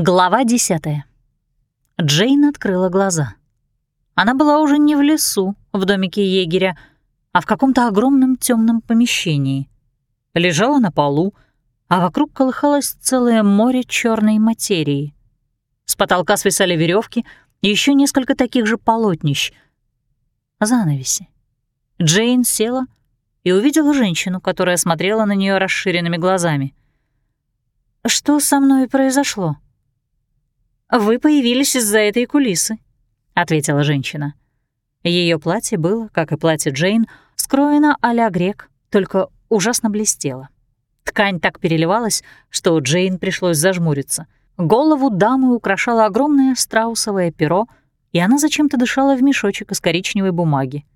Глава десятая. Джейн открыла глаза. Она была уже не в лесу, в домике егеря, а в каком-то огромном темном помещении. Лежала на полу, а вокруг колыхалось целое море черной материи. С потолка свисали веревки и еще несколько таких же полотнищ. Занавеси. Джейн села и увидела женщину, которая смотрела на нее расширенными глазами. «Что со мной произошло?» «Вы появились из-за этой кулисы», — ответила женщина. Ее платье было, как и платье Джейн, скроено а-ля грек, только ужасно блестело. Ткань так переливалась, что Джейн пришлось зажмуриться. Голову дамы украшало огромное страусовое перо, и она зачем-то дышала в мешочек из коричневой бумаги.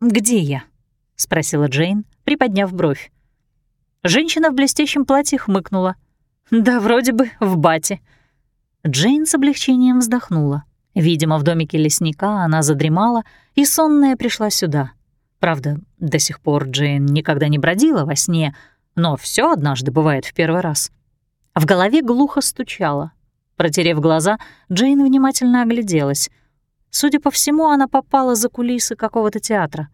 «Где я?» — спросила Джейн, приподняв бровь. Женщина в блестящем платье хмыкнула. «Да вроде бы в бате». Джейн с облегчением вздохнула. Видимо, в домике лесника она задремала, и сонная пришла сюда. Правда, до сих пор Джейн никогда не бродила во сне, но все однажды бывает в первый раз. В голове глухо стучало. Протерев глаза, Джейн внимательно огляделась. Судя по всему, она попала за кулисы какого-то театра.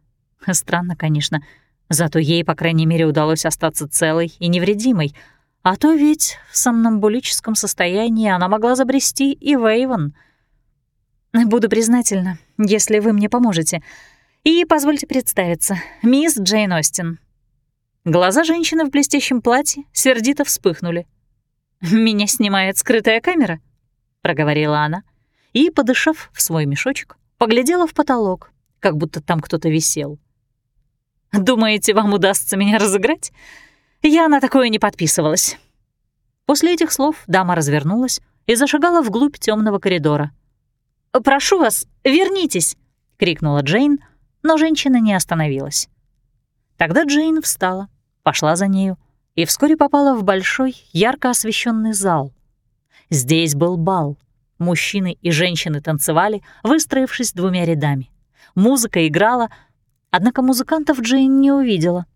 Странно, конечно, зато ей, по крайней мере, удалось остаться целой и невредимой — а то ведь в сомнамбулическом состоянии она могла забрести и Вейвен. Буду признательна, если вы мне поможете. И позвольте представиться, мисс Джейн Остин. Глаза женщины в блестящем платье сердито вспыхнули. «Меня снимает скрытая камера», — проговорила она, и, подышав в свой мешочек, поглядела в потолок, как будто там кто-то висел. «Думаете, вам удастся меня разыграть? Я на такое не подписывалась. После этих слов дама развернулась и зашагала вглубь темного коридора. «Прошу вас, вернитесь!» — крикнула Джейн, но женщина не остановилась. Тогда Джейн встала, пошла за нею и вскоре попала в большой, ярко освещенный зал. Здесь был бал. Мужчины и женщины танцевали, выстроившись двумя рядами. Музыка играла, однако музыкантов Джейн не увидела —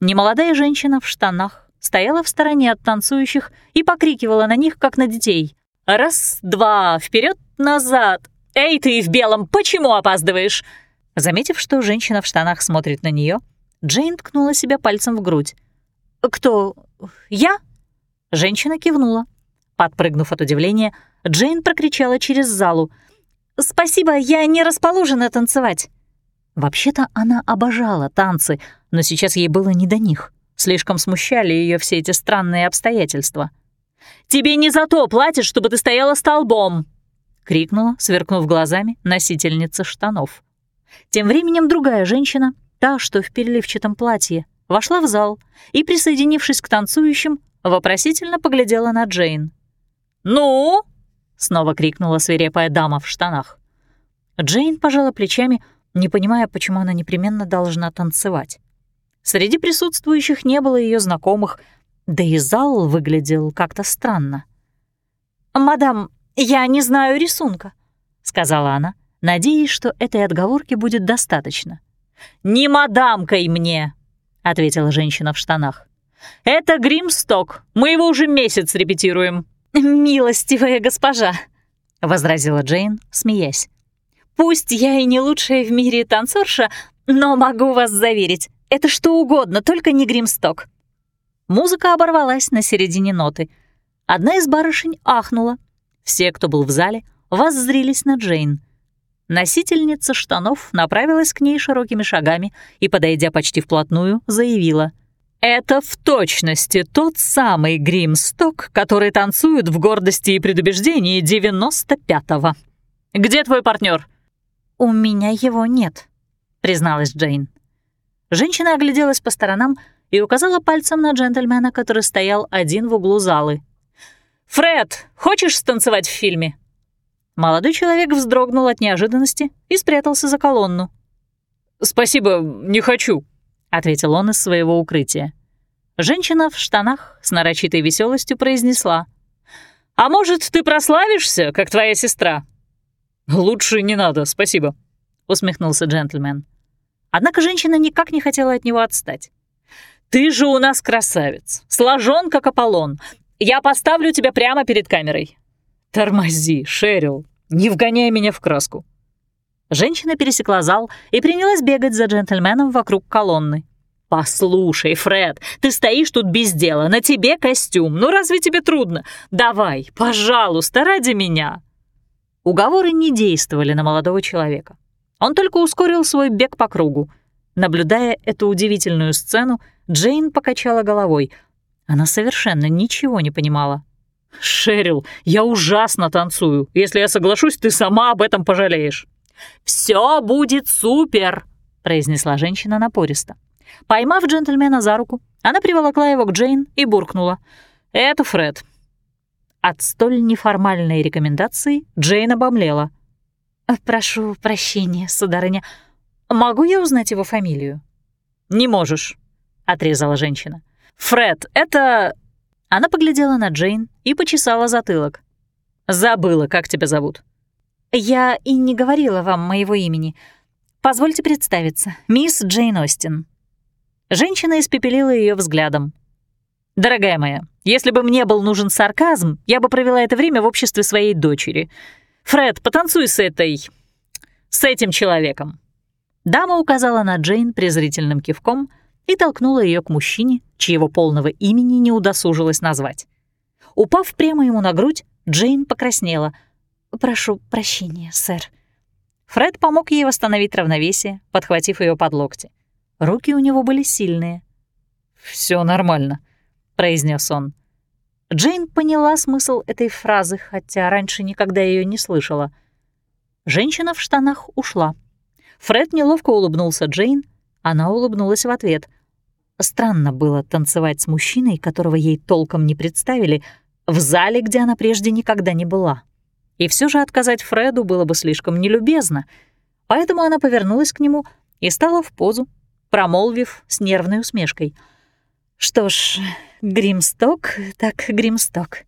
Немолодая женщина в штанах стояла в стороне от танцующих и покрикивала на них, как на детей. «Раз, два, вперед, назад! Эй, ты в белом, почему опаздываешь?» Заметив, что женщина в штанах смотрит на нее, Джейн ткнула себя пальцем в грудь. «Кто? Я?» Женщина кивнула. Подпрыгнув от удивления, Джейн прокричала через залу. «Спасибо, я не расположена танцевать». Вообще-то она обожала танцы, но сейчас ей было не до них. Слишком смущали ее все эти странные обстоятельства. «Тебе не за то платят, чтобы ты стояла столбом!» — крикнула, сверкнув глазами, носительница штанов. Тем временем другая женщина, та, что в переливчатом платье, вошла в зал и, присоединившись к танцующим, вопросительно поглядела на Джейн. «Ну?» — снова крикнула свирепая дама в штанах. Джейн пожала плечами, не понимая, почему она непременно должна танцевать. Среди присутствующих не было ее знакомых, да и зал выглядел как-то странно. «Мадам, я не знаю рисунка», — сказала она, надеясь, что этой отговорки будет достаточно. «Не мадамкой мне», — ответила женщина в штанах. «Это гримсток, мы его уже месяц репетируем». «Милостивая госпожа», — возразила Джейн, смеясь. Пусть я и не лучшая в мире танцорша, но могу вас заверить, это что угодно, только не гримсток». Музыка оборвалась на середине ноты. Одна из барышень ахнула. Все, кто был в зале, воззрились на Джейн. Носительница штанов направилась к ней широкими шагами и, подойдя почти вплотную, заявила. «Это в точности тот самый гримсток, который танцуют в гордости и предубеждении 95-го. Где твой партнер? «У меня его нет», — призналась Джейн. Женщина огляделась по сторонам и указала пальцем на джентльмена, который стоял один в углу залы. «Фред, хочешь станцевать в фильме?» Молодой человек вздрогнул от неожиданности и спрятался за колонну. «Спасибо, не хочу», — ответил он из своего укрытия. Женщина в штанах с нарочитой веселостью произнесла. «А может, ты прославишься, как твоя сестра?» «Лучше не надо, спасибо», — усмехнулся джентльмен. Однако женщина никак не хотела от него отстать. «Ты же у нас красавец, сложен как Аполлон. Я поставлю тебя прямо перед камерой». «Тормози, Шерил, не вгоняй меня в краску». Женщина пересекла зал и принялась бегать за джентльменом вокруг колонны. «Послушай, Фред, ты стоишь тут без дела, на тебе костюм, ну разве тебе трудно? Давай, пожалуйста, ради меня!» Уговоры не действовали на молодого человека. Он только ускорил свой бег по кругу. Наблюдая эту удивительную сцену, Джейн покачала головой. Она совершенно ничего не понимала. «Шерил, я ужасно танцую. Если я соглашусь, ты сама об этом пожалеешь». «Все будет супер!» — произнесла женщина напористо. Поймав джентльмена за руку, она приволокла его к Джейн и буркнула. «Это Фред». От столь неформальной рекомендации Джейн обомлела. «Прошу прощения, сударыня. Могу я узнать его фамилию?» «Не можешь», — отрезала женщина. «Фред, это...» Она поглядела на Джейн и почесала затылок. «Забыла, как тебя зовут». «Я и не говорила вам моего имени. Позвольте представиться, мисс Джейн Остин». Женщина испепелила ее взглядом. «Дорогая моя, если бы мне был нужен сарказм, я бы провела это время в обществе своей дочери. Фред, потанцуй с этой... с этим человеком». Дама указала на Джейн презрительным кивком и толкнула ее к мужчине, чьего полного имени не удосужилась назвать. Упав прямо ему на грудь, Джейн покраснела. «Прошу прощения, сэр». Фред помог ей восстановить равновесие, подхватив ее под локти. Руки у него были сильные. Все нормально», — произнес он. Джейн поняла смысл этой фразы, хотя раньше никогда ее не слышала. Женщина в штанах ушла. Фред неловко улыбнулся Джейн, она улыбнулась в ответ. Странно было танцевать с мужчиной, которого ей толком не представили, в зале, где она прежде никогда не была. И все же отказать Фреду было бы слишком нелюбезно, поэтому она повернулась к нему и стала в позу, промолвив с нервной усмешкой. «Что ж, Гримсток так Гримсток».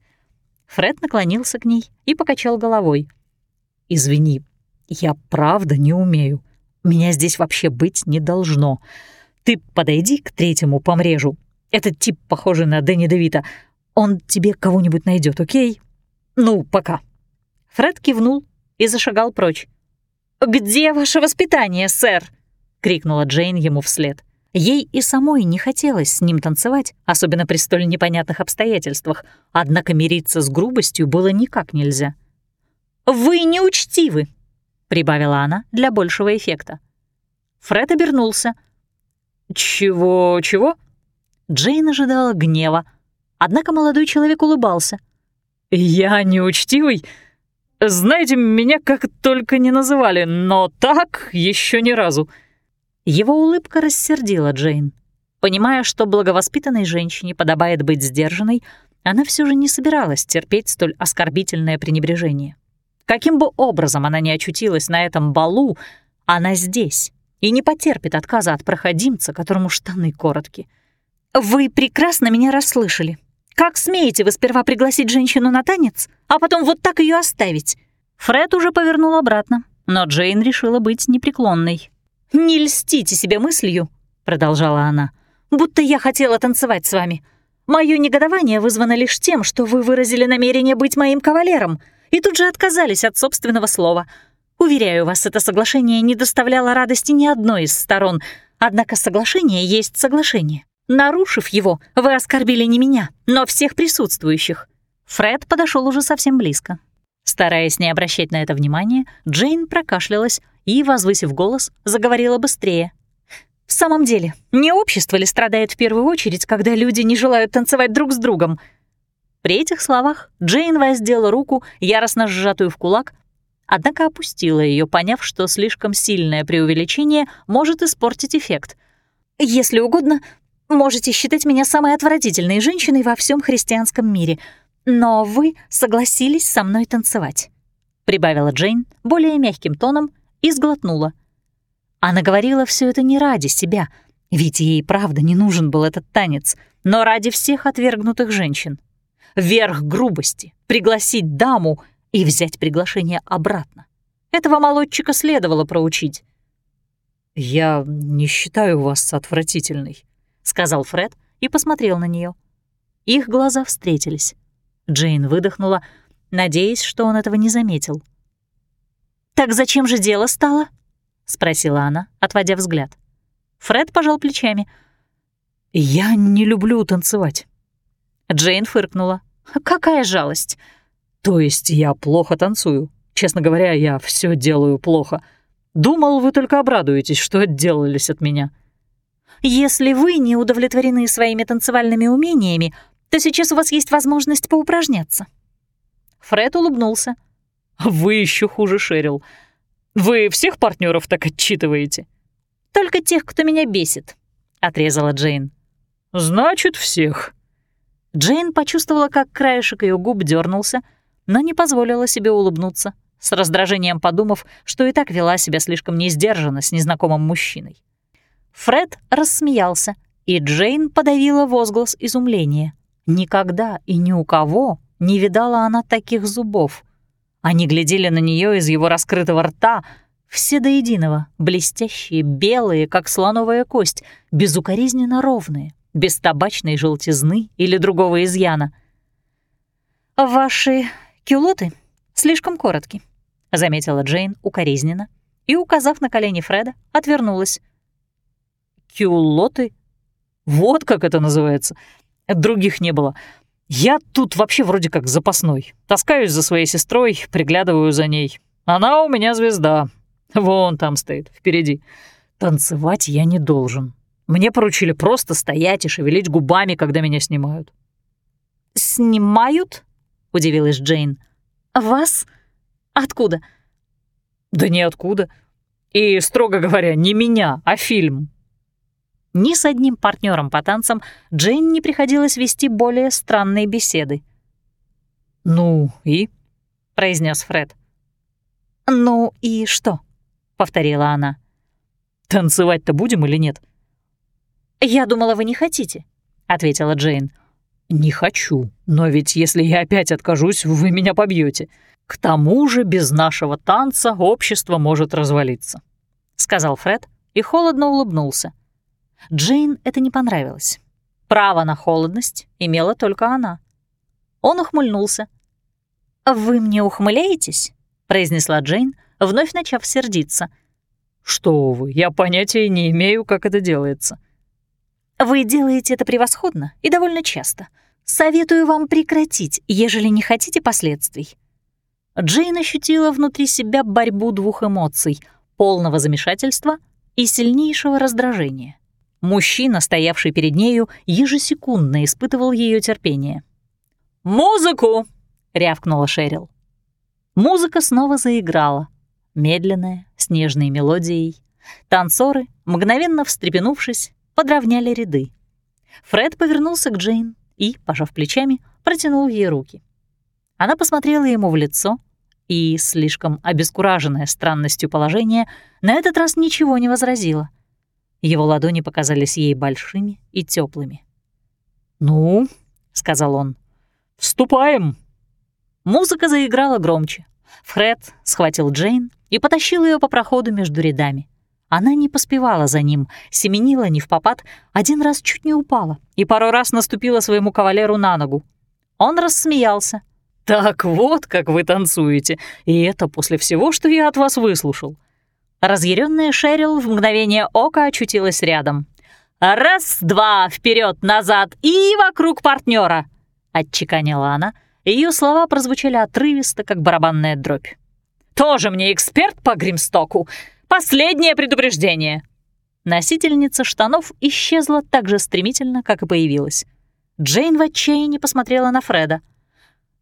Фред наклонился к ней и покачал головой. «Извини, я правда не умею. Меня здесь вообще быть не должно. Ты подойди к третьему помрежу. Этот тип, похожий на Дэнни Девита. Он тебе кого-нибудь найдет, окей? Ну, пока». Фред кивнул и зашагал прочь. «Где ваше воспитание, сэр?» — крикнула Джейн ему вслед. Ей и самой не хотелось с ним танцевать, особенно при столь непонятных обстоятельствах, однако мириться с грубостью было никак нельзя. «Вы неучтивы!» — прибавила она для большего эффекта. Фред обернулся. «Чего, чего?» Джейн ожидала гнева, однако молодой человек улыбался. «Я неучтивый? Знаете, меня как только не называли, но так еще ни разу». Его улыбка рассердила Джейн. Понимая, что благовоспитанной женщине подобает быть сдержанной, она все же не собиралась терпеть столь оскорбительное пренебрежение. Каким бы образом она ни очутилась на этом балу, она здесь и не потерпит отказа от проходимца, которому штаны коротки. «Вы прекрасно меня расслышали. Как смеете вы сперва пригласить женщину на танец, а потом вот так ее оставить?» Фред уже повернул обратно, но Джейн решила быть непреклонной. «Не льстите себе мыслью», — продолжала она, «будто я хотела танцевать с вами. Моё негодование вызвано лишь тем, что вы выразили намерение быть моим кавалером и тут же отказались от собственного слова. Уверяю вас, это соглашение не доставляло радости ни одной из сторон, однако соглашение есть соглашение. Нарушив его, вы оскорбили не меня, но всех присутствующих». Фред подошел уже совсем близко. Стараясь не обращать на это внимания, Джейн прокашлялась и, возвысив голос, заговорила быстрее. «В самом деле, не общество ли страдает в первую очередь, когда люди не желают танцевать друг с другом?» При этих словах Джейн воздела руку, яростно сжатую в кулак, однако опустила ее, поняв, что слишком сильное преувеличение может испортить эффект. «Если угодно, можете считать меня самой отвратительной женщиной во всем христианском мире, но вы согласились со мной танцевать», — прибавила Джейн более мягким тоном и сглотнула. Она говорила все это не ради себя, ведь ей правда не нужен был этот танец, но ради всех отвергнутых женщин. Верх грубости — пригласить даму и взять приглашение обратно. Этого молодчика следовало проучить. «Я не считаю вас отвратительной», — сказал Фред и посмотрел на нее. Их глаза встретились. Джейн выдохнула, надеясь, что он этого не заметил. «Так зачем же дело стало?» — спросила она, отводя взгляд. Фред пожал плечами. «Я не люблю танцевать». Джейн фыркнула. «Какая жалость!» «То есть я плохо танцую. Честно говоря, я все делаю плохо. Думал, вы только обрадуетесь, что отделались от меня». «Если вы не удовлетворены своими танцевальными умениями, то сейчас у вас есть возможность поупражняться». Фред улыбнулся. «Вы еще хуже, Шерил. Вы всех партнеров так отчитываете?» «Только тех, кто меня бесит», — отрезала Джейн. «Значит, всех». Джейн почувствовала, как краешек ее губ дернулся, но не позволила себе улыбнуться, с раздражением подумав, что и так вела себя слишком несдержанно с незнакомым мужчиной. Фред рассмеялся, и Джейн подавила возглас изумления. Никогда и ни у кого не видала она таких зубов. Они глядели на нее из его раскрытого рта, все до единого, блестящие, белые, как слоновая кость, безукоризненно ровные, без табачной желтизны или другого изъяна. «Ваши кюлоты слишком коротки», — заметила Джейн укоризненно и, указав на колени Фреда, отвернулась. «Кюлоты? Вот как это называется. Других не было. Я тут вообще вроде как запасной. Таскаюсь за своей сестрой, приглядываю за ней. Она у меня звезда. Вон там стоит, впереди. Танцевать я не должен. Мне поручили просто стоять и шевелить губами, когда меня снимают. «Снимают?» — удивилась Джейн. «Вас? Откуда?» «Да ниоткуда. И, строго говоря, не меня, а фильм. Ни с одним партнером по танцам Джейн не приходилось вести более странные беседы. «Ну и?» — произнес Фред. «Ну и что?» — повторила она. «Танцевать-то будем или нет?» «Я думала, вы не хотите», — ответила Джейн. «Не хочу, но ведь если я опять откажусь, вы меня побьете. К тому же без нашего танца общество может развалиться», — сказал Фред и холодно улыбнулся. Джейн это не понравилось. Право на холодность имела только она. Он ухмыльнулся. «Вы мне ухмыляетесь?» — произнесла Джейн, вновь начав сердиться. «Что вы, я понятия не имею, как это делается». «Вы делаете это превосходно и довольно часто. Советую вам прекратить, ежели не хотите последствий». Джейн ощутила внутри себя борьбу двух эмоций — полного замешательства и сильнейшего раздражения. Мужчина, стоявший перед нею, ежесекундно испытывал ее терпение. «Музыку!» — рявкнула Шерил. Музыка снова заиграла, медленная, с нежной мелодией. Танцоры, мгновенно встрепенувшись, подровняли ряды. Фред повернулся к Джейн и, пожав плечами, протянул ей руки. Она посмотрела ему в лицо и, слишком обескураженная странностью положения, на этот раз ничего не возразила — его ладони показались ей большими и теплыми. «Ну», — сказал он, — «вступаем». Музыка заиграла громче. Фред схватил Джейн и потащил ее по проходу между рядами. Она не поспевала за ним, семенила не в попад, один раз чуть не упала и пару раз наступила своему кавалеру на ногу. Он рассмеялся. «Так вот, как вы танцуете, и это после всего, что я от вас выслушал. Разъяренная Шерил в мгновение ока очутилась рядом. «Раз, два, вперед, назад и вокруг партнера, отчеканила она. Ее слова прозвучали отрывисто, как барабанная дробь. «Тоже мне эксперт по гримстоку. Последнее предупреждение!» Носительница штанов исчезла так же стремительно, как и появилась. Джейн в отчаянии посмотрела на Фреда.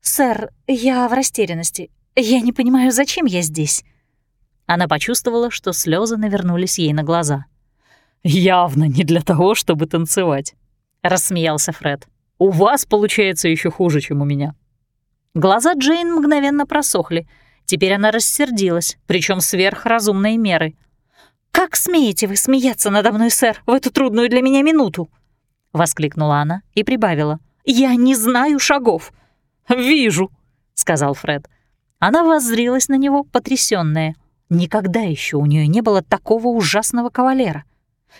«Сэр, я в растерянности. Я не понимаю, зачем я здесь?» Она почувствовала, что слезы навернулись ей на глаза. «Явно не для того, чтобы танцевать», — рассмеялся Фред. «У вас получается еще хуже, чем у меня». Глаза Джейн мгновенно просохли. Теперь она рассердилась, причем сверх разумной меры. «Как смеете вы смеяться надо мной, сэр, в эту трудную для меня минуту?» — воскликнула она и прибавила. «Я не знаю шагов». «Вижу», — сказал Фред. Она воззрилась на него, потрясённая. Никогда еще у нее не было такого ужасного кавалера.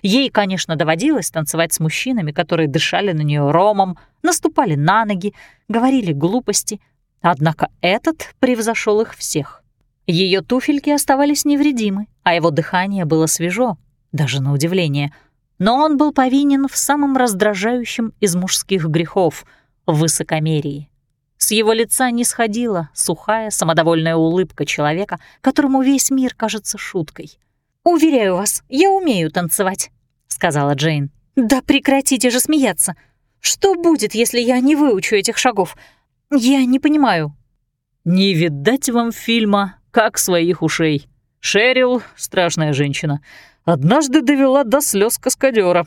Ей, конечно, доводилось танцевать с мужчинами, которые дышали на нее ромом, наступали на ноги, говорили глупости, однако этот превзошел их всех. Ее туфельки оставались невредимы, а его дыхание было свежо, даже на удивление. Но он был повинен в самом раздражающем из мужских грехов — высокомерии. С его лица не сходила сухая, самодовольная улыбка человека, которому весь мир кажется шуткой. «Уверяю вас, я умею танцевать», — сказала Джейн. «Да прекратите же смеяться! Что будет, если я не выучу этих шагов? Я не понимаю». «Не видать вам фильма, как своих ушей. Шерил — страшная женщина. Однажды довела до слез каскадера.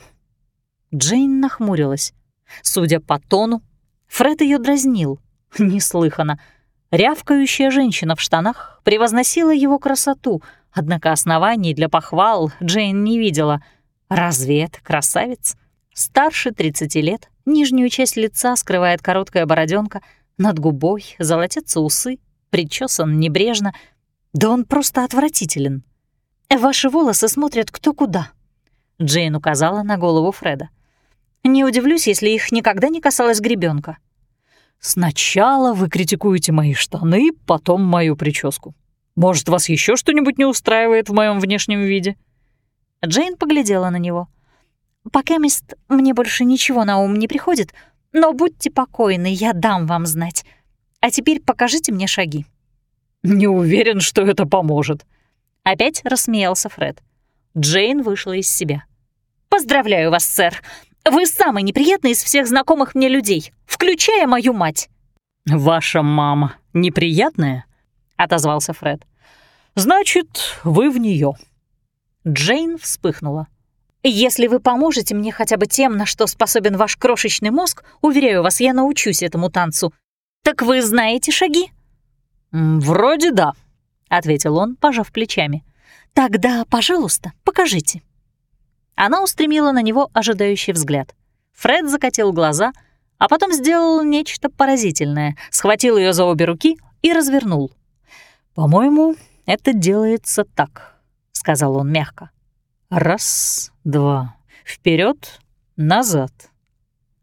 Джейн нахмурилась. Судя по тону, Фред ее дразнил. Неслыханно. Рявкающая женщина в штанах превозносила его красоту, однако оснований для похвал Джейн не видела. Разве это красавец? Старше 30 лет, нижнюю часть лица скрывает короткая бороденка, над губой золотятся усы, причесан небрежно. Да он просто отвратителен. «Ваши волосы смотрят кто куда», — Джейн указала на голову Фреда. «Не удивлюсь, если их никогда не касалась гребенка. Сначала вы критикуете мои штаны, потом мою прическу. Может, вас еще что-нибудь не устраивает в моем внешнем виде?» Джейн поглядела на него. «Пока мест мне больше ничего на ум не приходит, но будьте покойны, я дам вам знать. А теперь покажите мне шаги». «Не уверен, что это поможет». Опять рассмеялся Фред. Джейн вышла из себя. «Поздравляю вас, сэр. Вы самый неприятный из всех знакомых мне людей, включая мою мать». «Ваша мама неприятная?» — отозвался Фред. «Значит, вы в нее. Джейн вспыхнула. «Если вы поможете мне хотя бы тем, на что способен ваш крошечный мозг, уверяю вас, я научусь этому танцу. Так вы знаете шаги?» «Вроде да», — ответил он, пожав плечами. «Тогда, пожалуйста, покажите». Она устремила на него ожидающий взгляд. Фред закатил глаза, а потом сделал нечто поразительное, схватил ее за обе руки и развернул. «По-моему, это делается так», — сказал он мягко. «Раз, два, вперед, назад».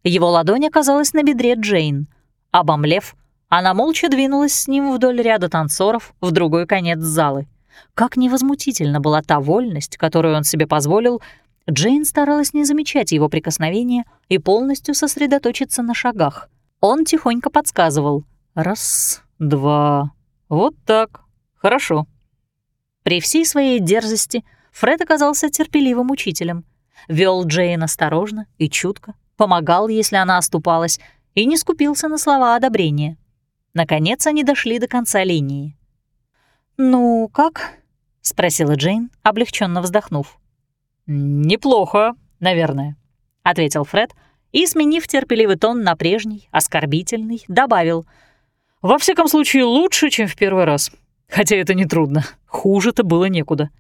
Его ладонь оказалась на бедре Джейн. Обомлев, она молча двинулась с ним вдоль ряда танцоров в другой конец залы. Как невозмутительна была та вольность, которую он себе позволил, Джейн старалась не замечать его прикосновения и полностью сосредоточиться на шагах. Он тихонько подсказывал. «Раз, два, вот так. Хорошо». При всей своей дерзости Фред оказался терпеливым учителем. Вел Джейн осторожно и чутко, помогал, если она оступалась, и не скупился на слова одобрения. Наконец они дошли до конца линии. «Ну, как?» — спросила Джейн, облегченно вздохнув. «Неплохо, наверное», — ответил Фред и, сменив терпеливый тон на прежний, оскорбительный, добавил. «Во всяком случае, лучше, чем в первый раз. Хотя это нетрудно. Хуже-то было некуда».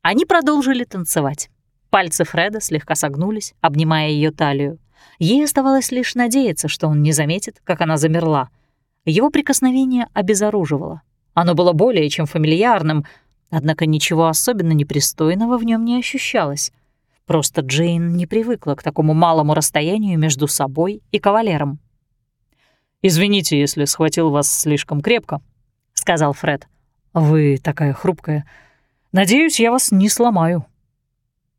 Они продолжили танцевать. Пальцы Фреда слегка согнулись, обнимая ее талию. Ей оставалось лишь надеяться, что он не заметит, как она замерла. Его прикосновение обезоруживало. Оно было более чем фамильярным — Однако ничего особенно непристойного в нем не ощущалось. Просто Джейн не привыкла к такому малому расстоянию между собой и кавалером. «Извините, если схватил вас слишком крепко», — сказал Фред. «Вы такая хрупкая. Надеюсь, я вас не сломаю».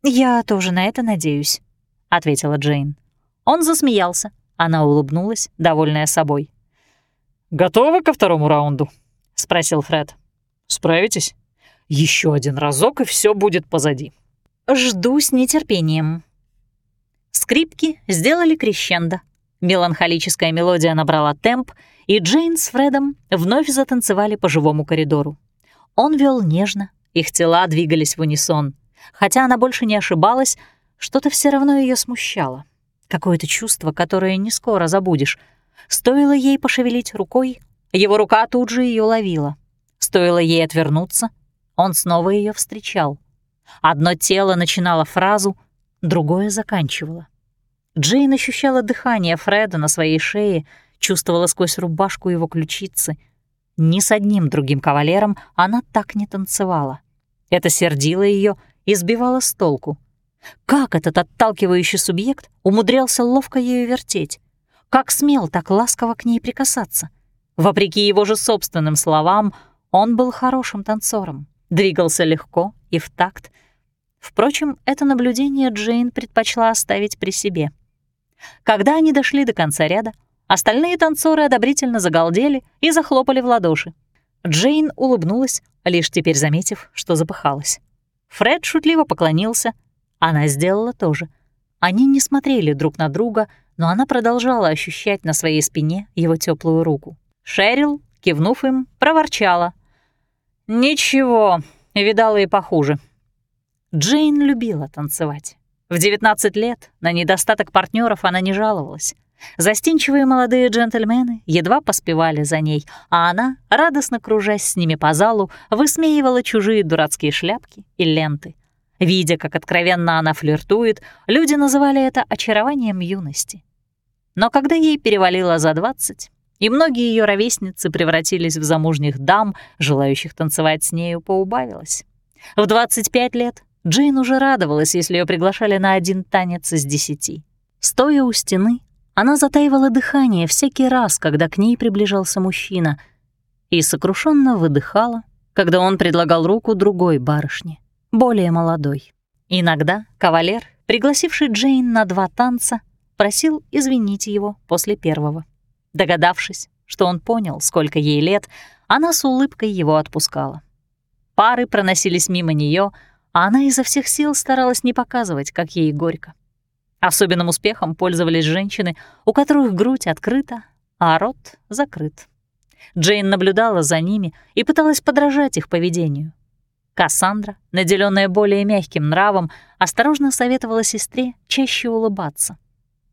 «Я тоже на это надеюсь», — ответила Джейн. Он засмеялся. Она улыбнулась, довольная собой. «Готовы ко второму раунду?» — спросил Фред. «Справитесь?» Еще один разок, и все будет позади. Жду с нетерпением. Скрипки сделали крещендо. Меланхолическая мелодия набрала темп, и Джейн с Фредом вновь затанцевали по живому коридору. Он вел нежно, их тела двигались в унисон. Хотя она больше не ошибалась, что-то все равно ее смущало. Какое-то чувство, которое не скоро забудешь. Стоило ей пошевелить рукой, его рука тут же ее ловила. Стоило ей отвернуться, он снова ее встречал. Одно тело начинало фразу, другое заканчивало. Джейн ощущала дыхание Фреда на своей шее, чувствовала сквозь рубашку его ключицы. Ни с одним другим кавалером она так не танцевала. Это сердило ее и сбивало с толку. Как этот отталкивающий субъект умудрялся ловко ею вертеть? Как смел так ласково к ней прикасаться? Вопреки его же собственным словам, он был хорошим танцором, двигался легко и в такт. Впрочем, это наблюдение Джейн предпочла оставить при себе. Когда они дошли до конца ряда, остальные танцоры одобрительно загалдели и захлопали в ладоши. Джейн улыбнулась, лишь теперь заметив, что запыхалась. Фред шутливо поклонился, она сделала то же. Они не смотрели друг на друга, но она продолжала ощущать на своей спине его теплую руку. Шерил, кивнув им, проворчала. «Ничего, видала и похуже». Джейн любила танцевать. В 19 лет на недостаток партнеров она не жаловалась. Застенчивые молодые джентльмены едва поспевали за ней, а она, радостно кружась с ними по залу, высмеивала чужие дурацкие шляпки и ленты. Видя, как откровенно она флиртует, люди называли это очарованием юности. Но когда ей перевалило за 20, и многие ее ровесницы превратились в замужних дам, желающих танцевать с нею, поубавилось. В 25 лет Джейн уже радовалась, если ее приглашали на один танец из десяти. Стоя у стены, она затаивала дыхание всякий раз, когда к ней приближался мужчина, и сокрушенно выдыхала, когда он предлагал руку другой барышне, более молодой. Иногда кавалер, пригласивший Джейн на два танца, просил извинить его после первого. Догадавшись, что он понял, сколько ей лет, она с улыбкой его отпускала. Пары проносились мимо нее, а она изо всех сил старалась не показывать, как ей горько. Особенным успехом пользовались женщины, у которых грудь открыта, а рот закрыт. Джейн наблюдала за ними и пыталась подражать их поведению. Кассандра, наделенная более мягким нравом, осторожно советовала сестре чаще улыбаться.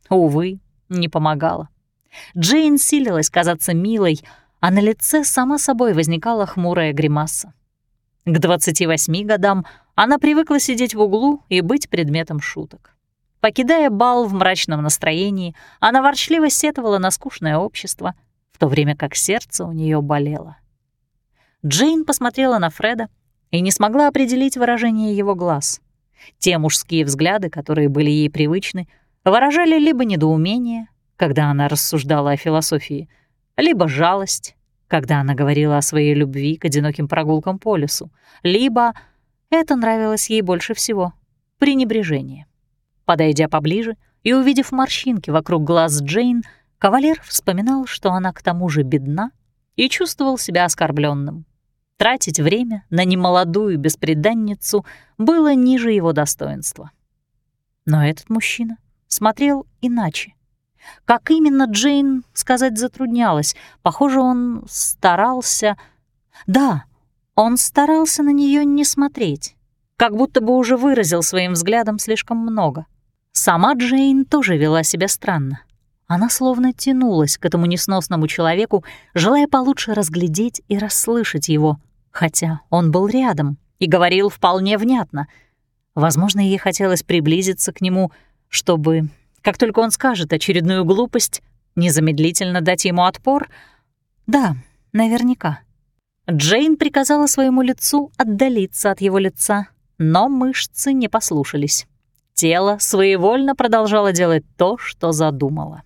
Увы, не помогала. Джейн силилась казаться милой, а на лице сама собой возникала хмурая гримаса. К 28 годам она привыкла сидеть в углу и быть предметом шуток. Покидая бал в мрачном настроении, она ворчливо сетовала на скучное общество, в то время как сердце у нее болело. Джейн посмотрела на Фреда и не смогла определить выражение его глаз. Те мужские взгляды, которые были ей привычны, выражали либо недоумение, когда она рассуждала о философии, либо жалость, когда она говорила о своей любви к одиноким прогулкам по лесу, либо, это нравилось ей больше всего, пренебрежение. Подойдя поближе и увидев морщинки вокруг глаз Джейн, кавалер вспоминал, что она к тому же бедна, и чувствовал себя оскорбленным. Тратить время на немолодую беспреданницу было ниже его достоинства. Но этот мужчина смотрел иначе. Как именно Джейн сказать затруднялась. Похоже, он старался... Да, он старался на нее не смотреть, как будто бы уже выразил своим взглядом слишком много. Сама Джейн тоже вела себя странно. Она словно тянулась к этому несносному человеку, желая получше разглядеть и расслышать его, хотя он был рядом и говорил вполне внятно. Возможно, ей хотелось приблизиться к нему, чтобы как только он скажет очередную глупость, незамедлительно дать ему отпор? Да, наверняка. Джейн приказала своему лицу отдалиться от его лица, но мышцы не послушались. Тело своевольно продолжало делать то, что задумало.